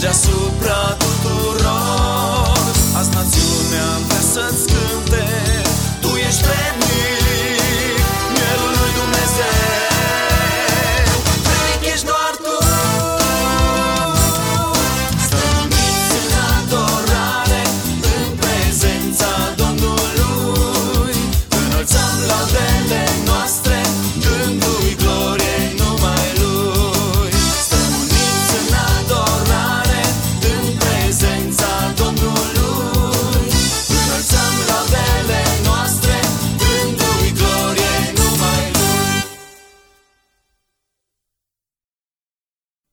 già sopra tu rosso